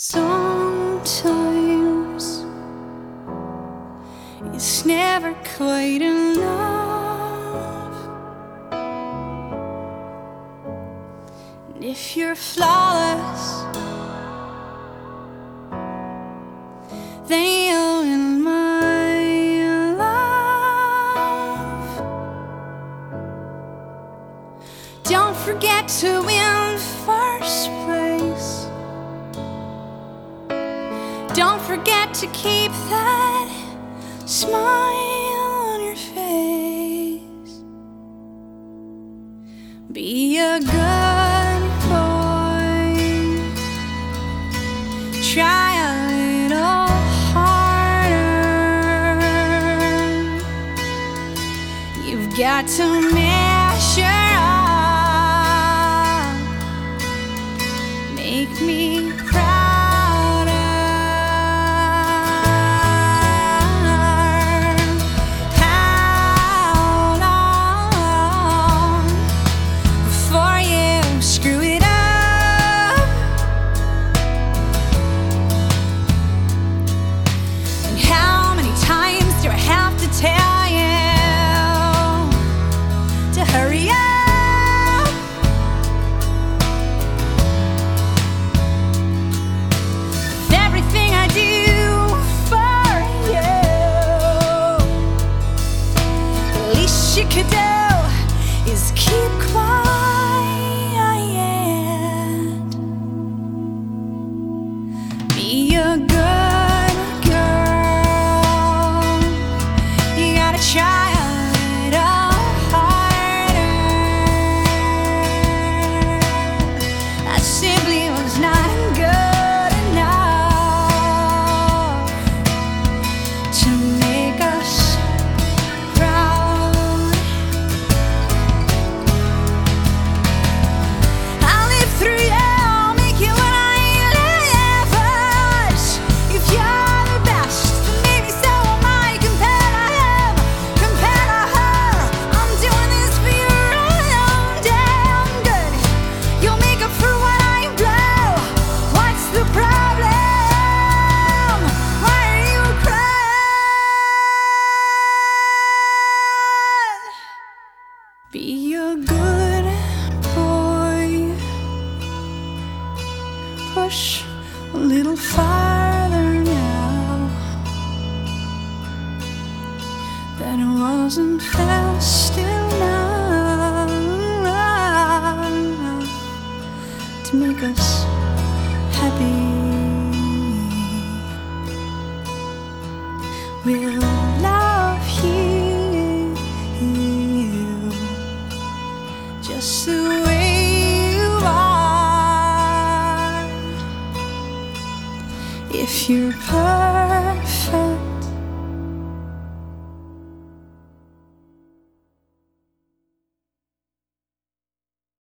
Sometimes it's never quite enough. And if you're flawless, then you're in my love. Don't forget to win first place. Don't forget to keep that smile on your face. Be a good boy. Try a little harder. You've got to measure up. Make me prouder. You could do is keep Be a good boy. Push a little farther now. That wasn't fast enough to make us happy. We'll If you're perfect.